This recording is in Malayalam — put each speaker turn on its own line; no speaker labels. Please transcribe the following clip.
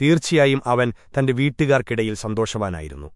തീർച്ചയായും അവൻ തന്റെ വീട്ടുകാർക്കിടയിൽ സന്തോഷവാനായിരുന്നു